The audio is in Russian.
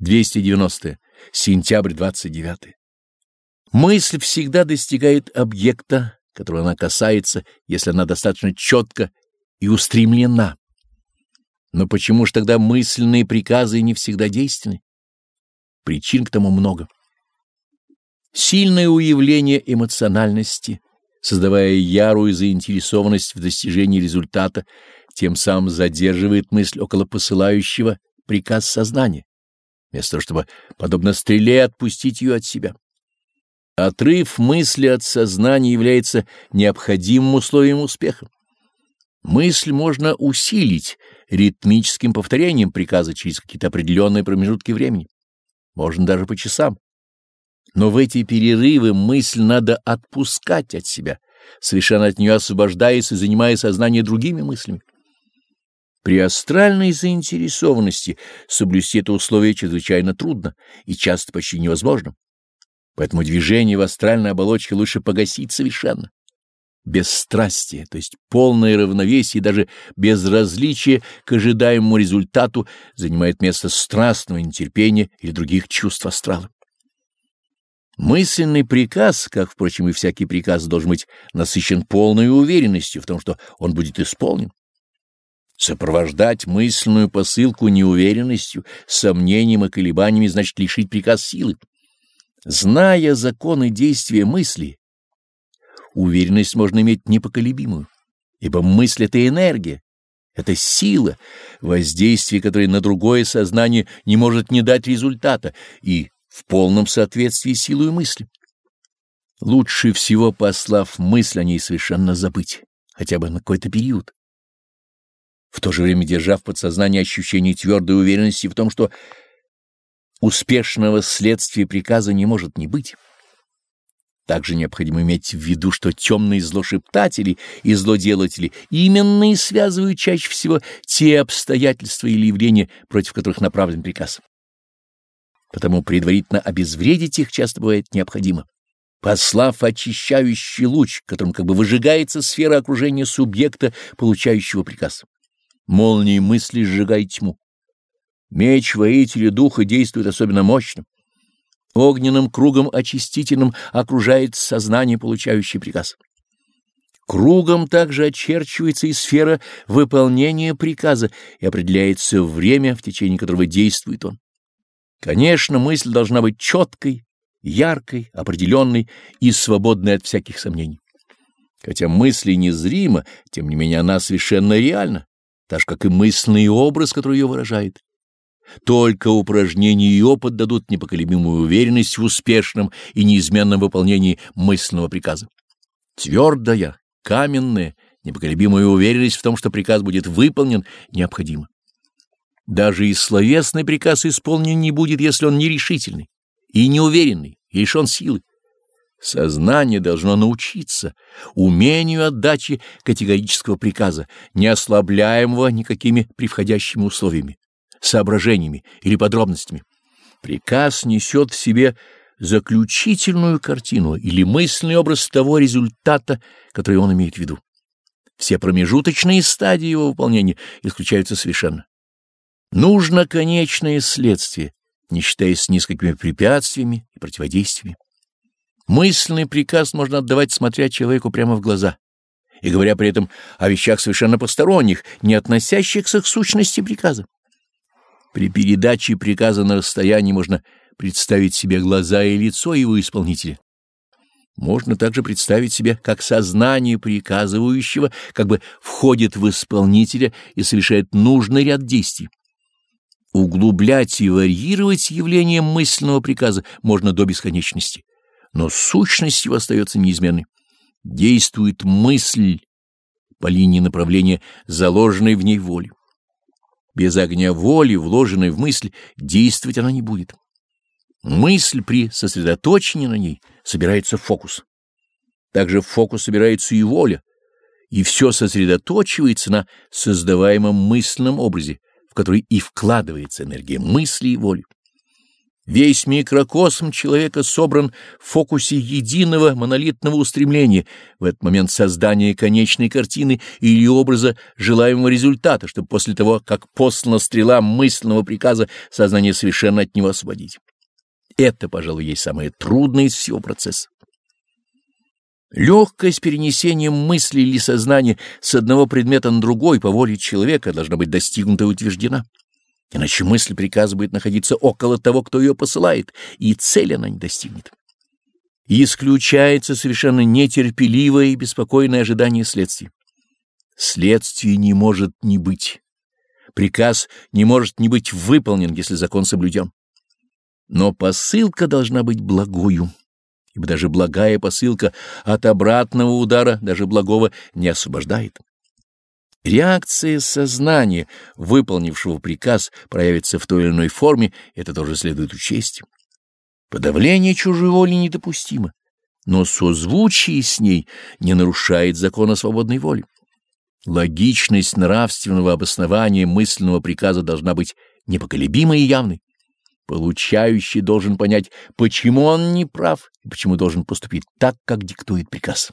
290. Сентябрь 29. Мысль всегда достигает объекта, которого она касается, если она достаточно четко и устремлена. Но почему же тогда мысленные приказы не всегда действенны? Причин к тому много. Сильное уявление эмоциональности, создавая ярую заинтересованность в достижении результата, тем самым задерживает мысль около посылающего приказ сознания, вместо того, чтобы, подобно стреле, отпустить ее от себя. Отрыв мысли от сознания является необходимым условием успеха. Мысль можно усилить ритмическим повторением приказа через какие-то определенные промежутки времени. Можно даже по часам. Но в эти перерывы мысль надо отпускать от себя, совершенно от нее освобождаясь и занимая сознание другими мыслями. При астральной заинтересованности соблюсти это условие чрезвычайно трудно и часто почти невозможно. Поэтому движение в астральной оболочке лучше погасить совершенно. Бесстрастие, то есть полное равновесие даже безразличие к ожидаемому результату занимает место страстного нетерпения или других чувств астрала. Мысленный приказ, как, впрочем, и всякий приказ, должен быть насыщен полной уверенностью в том, что он будет исполнен. Сопровождать мысленную посылку неуверенностью, сомнением и колебаниями значит лишить приказ силы. Зная законы действия мысли, уверенность можно иметь непоколебимую, ибо мысль — это энергия, это сила, воздействие которой на другое сознание не может не дать результата и в полном соответствии с силой мысли. Лучше всего, послав мысль о ней, совершенно забыть, хотя бы на какой-то период. В то же время держа в подсознании ощущение твердой уверенности в том, что успешного следствия приказа не может не быть. Также необходимо иметь в виду, что темные злошептатели и злоделатели именно и связывают чаще всего те обстоятельства или явления, против которых направлен приказ. Потому предварительно обезвредить их часто бывает необходимо. Послав очищающий луч, которым как бы выжигается сфера окружения субъекта, получающего приказ. Молнией мысли сжигай тьму. Меч воителя духа действует особенно мощно. Огненным кругом очистительным окружает сознание, получающее приказ. Кругом также очерчивается и сфера выполнения приказа и определяется время, в течение которого действует он. Конечно, мысль должна быть четкой, яркой, определенной и свободной от всяких сомнений. Хотя мысль незрима, тем не менее она совершенно реальна, так же, как и мысленный образ, который ее выражает. Только упражнения и опыт дадут непоколебимую уверенность в успешном и неизменном выполнении мысленного приказа. Твердая, каменная, непоколебимая уверенность в том, что приказ будет выполнен, необходима. Даже и словесный приказ исполнен не будет, если он нерешительный и неуверенный, и лишен силы. Сознание должно научиться умению отдачи категорического приказа, не ослабляемого никакими превходящими условиями соображениями или подробностями. Приказ несет в себе заключительную картину или мысленный образ того результата, который он имеет в виду. Все промежуточные стадии его выполнения исключаются совершенно. Нужно конечное следствие, не считаясь ни с какими препятствиями и противодействиями. Мысленный приказ можно отдавать, смотря человеку прямо в глаза, и говоря при этом о вещах совершенно посторонних, не относящихся к сущности приказа. При передаче приказа на расстоянии можно представить себе глаза и лицо его исполнителя. Можно также представить себе, как сознание приказывающего как бы входит в исполнителя и совершает нужный ряд действий. Углублять и варьировать явление мысленного приказа можно до бесконечности, но сущность его остается неизменной. Действует мысль по линии направления заложенной в ней воли. Без огня воли, вложенной в мысль, действовать она не будет. Мысль при сосредоточении на ней собирается в фокус. Также в фокус собирается и воля, и все сосредоточивается на создаваемом мысленном образе, в который и вкладывается энергия мысли и воли. Весь микрокосм человека собран в фокусе единого монолитного устремления, в этот момент создания конечной картины или образа желаемого результата, чтобы после того, как послана стрела мысленного приказа, сознание совершенно от него освободить. Это, пожалуй, есть самое трудное из всего процесса. Легкость перенесения мысли или сознания с одного предмета на другой по воле человека должна быть достигнута и утверждена. Иначе мысль приказа будет находиться около того, кто ее посылает, и цель она не достигнет. И исключается совершенно нетерпеливое и беспокойное ожидание следствий. Следствие не может не быть. Приказ не может не быть выполнен, если закон соблюден. Но посылка должна быть благою, ибо даже благая посылка от обратного удара, даже благого, не освобождает. Реакция сознания, выполнившего приказ, проявится в той или иной форме, это тоже следует учесть. Подавление чужой воли недопустимо, но созвучие с ней не нарушает закона свободной воли. Логичность нравственного обоснования мысленного приказа должна быть непоколебимой и явной. Получающий должен понять, почему он не прав и почему должен поступить так, как диктует приказ.